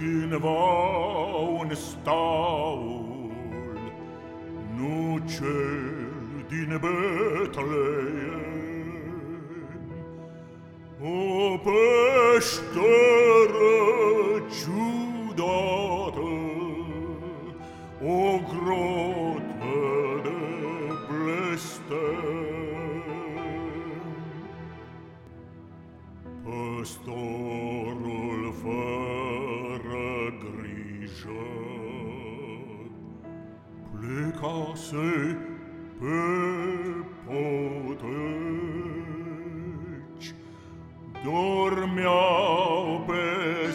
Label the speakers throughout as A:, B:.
A: A fost cândva un staul, Nu cel din Betleem, O peșteră ciudată, O grotă de blestem. Păstorul fără jeunes plus cassés pe dormeau pe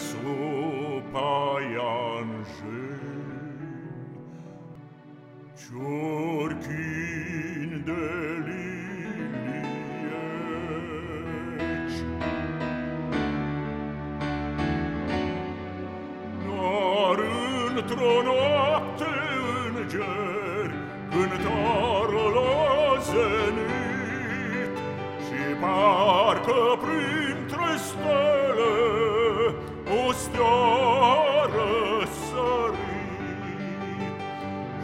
A: într-o noapte îngeri Cântară la zenit Și parcă printre stele O stea răsărit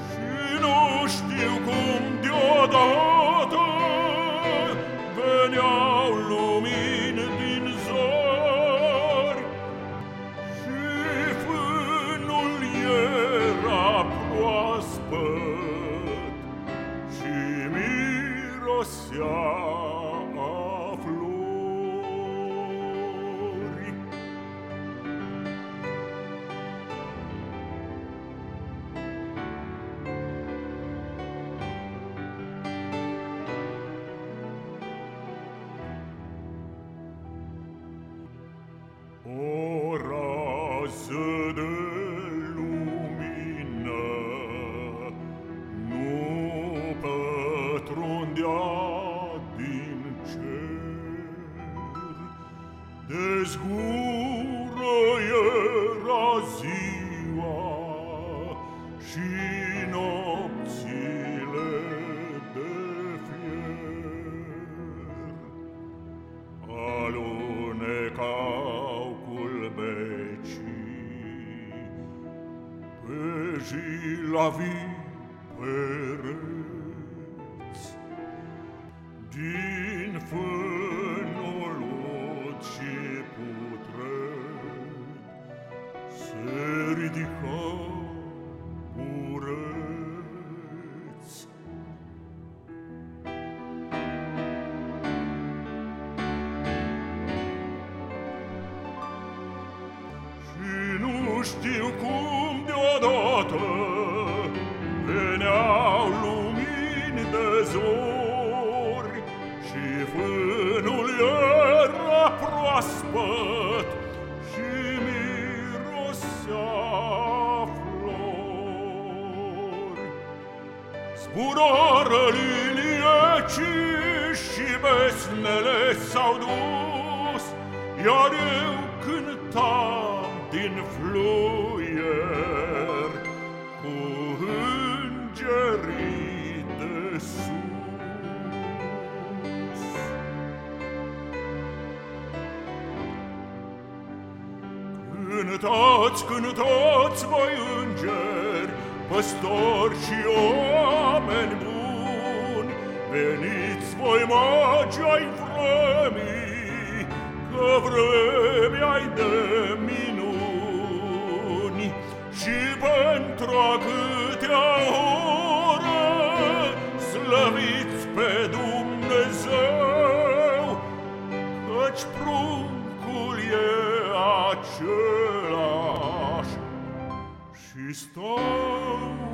A: Și nu știu cum a flori. Ora se Regis la vie perez Din fânul ce putre Se ridica nu știu cum deodată Veneau lumini de zori Și fânul era proaspăt Și mirosea flori. Zburară liniecii și besnele s-au dus Iar eu cântam din fluier Cu îngerii de sus Cântați, cântați, voi îngeri, păstori și oameni buni, Veniți voi magi ai vremii, că vremea-i de pentru a câtea oră slăviți pe Dumnezeu, Căci pruncul e același. Și stau